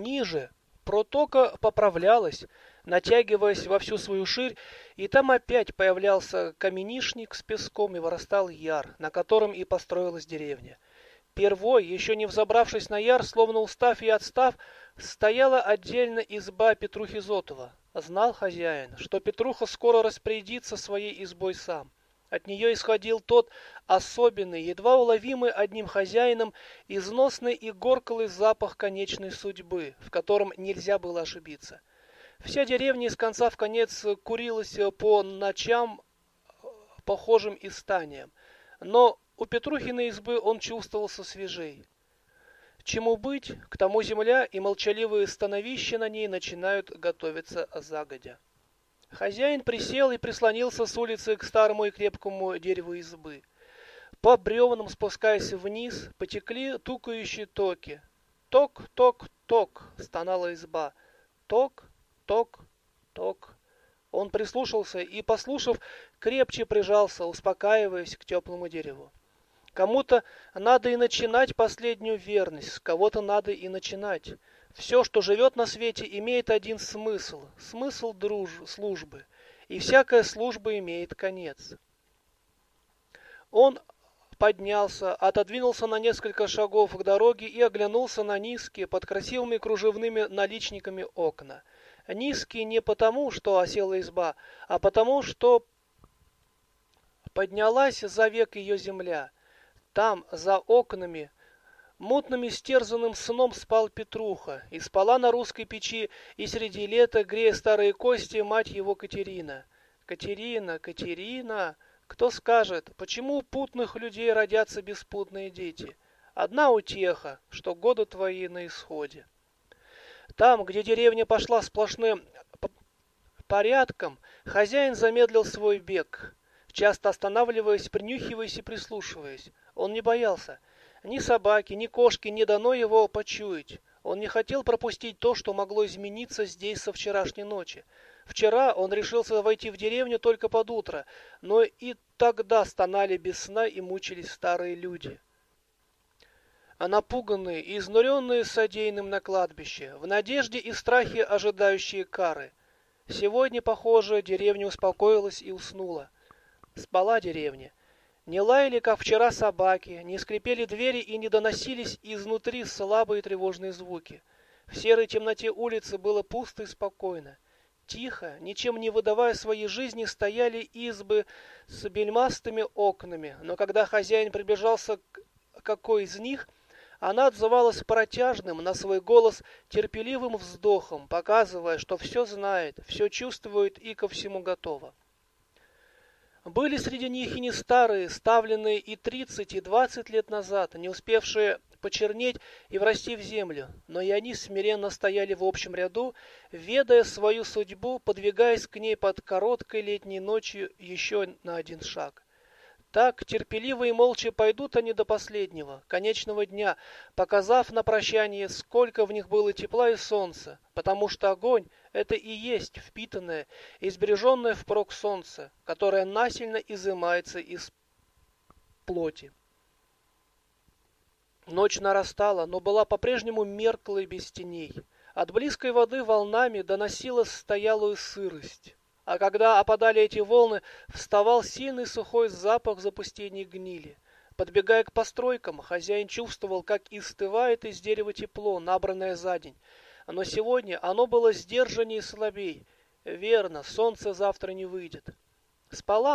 ниже протока поправлялась, натягиваясь во всю свою ширь, и там опять появлялся каменишник с песком и вырастал яр, на котором и построилась деревня. Первой, еще не взобравшись на яр, словно устав и отстав, стояла отдельно изба Петрухи Зотова. Знал хозяин, что Петруха скоро распорядится своей избой сам. От нее исходил тот особенный, едва уловимый одним хозяином, износный и горклый запах конечной судьбы, в котором нельзя было ошибиться. Вся деревня из конца в конец курилась по ночам похожим истанием, но у Петрухиной избы он чувствовался свежей. Чему быть, к тому земля и молчаливые становища на ней начинают готовиться загодя. Хозяин присел и прислонился с улицы к старому и крепкому дереву избы. По бревнам, спускаясь вниз, потекли тукающие токи. Ток, ток, ток, стонала изба. Ток, ток, ток. Он прислушался и, послушав, крепче прижался, успокаиваясь к теплому дереву. Кому-то надо и начинать последнюю верность, кого-то надо и начинать. Все, что живет на свете, имеет один смысл – смысл друж... службы. И всякая служба имеет конец. Он поднялся, отодвинулся на несколько шагов к дороге и оглянулся на низкие, под красивыми кружевными наличниками окна. Низкие не потому, что осела изба, а потому, что поднялась за век ее земля. Там, за окнами, Мутным истерзанным сном спал Петруха, и спала на русской печи, и среди лета, грея старые кости, мать его Катерина. Катерина, Катерина, кто скажет, почему у путных людей родятся беспутные дети? Одна утеха, что годы твои на исходе. Там, где деревня пошла сплошным порядком, хозяин замедлил свой бег, часто останавливаясь, принюхиваясь и прислушиваясь. Он не боялся — ни собаки, ни кошки не дано его почуять. Он не хотел пропустить то, что могло измениться здесь со вчерашней ночи. Вчера он решился войти в деревню только под утро, но и тогда стонали без сна и мучились старые люди. А напуганные и изнуренные содеянным на кладбище, в надежде и страхе ожидающие кары. Сегодня, похоже, деревня успокоилась и уснула. Спала деревня. Не лаяли, как вчера, собаки, не скрипели двери и не доносились изнутри слабые тревожные звуки. В серой темноте улицы было пусто и спокойно. Тихо, ничем не выдавая своей жизни, стояли избы с бельмастыми окнами, но когда хозяин приближался к какой из них, она отзывалась протяжным на свой голос терпеливым вздохом, показывая, что все знает, все чувствует и ко всему готова. Были среди них и не старые, ставленные и 30, и 20 лет назад, не успевшие почернеть и врасти в землю, но и они смиренно стояли в общем ряду, ведая свою судьбу, подвигаясь к ней под короткой летней ночью еще на один шаг. Так терпеливо и молча пойдут они до последнего, конечного дня, показав на прощание, сколько в них было тепла и солнца, потому что огонь — это и есть впитанное, избереженное впрок солнце, которое насильно изымается из плоти. Ночь нарастала, но была по-прежнему мерклой без теней. От близкой воды волнами доносилась стоялую сырость. А когда опадали эти волны, вставал сильный сухой запах запустения гнили. Подбегая к постройкам, хозяин чувствовал, как истывает из дерева тепло, набранное за день. Но сегодня оно было сдержаннее и слабей. Верно, солнце завтра не выйдет. Спала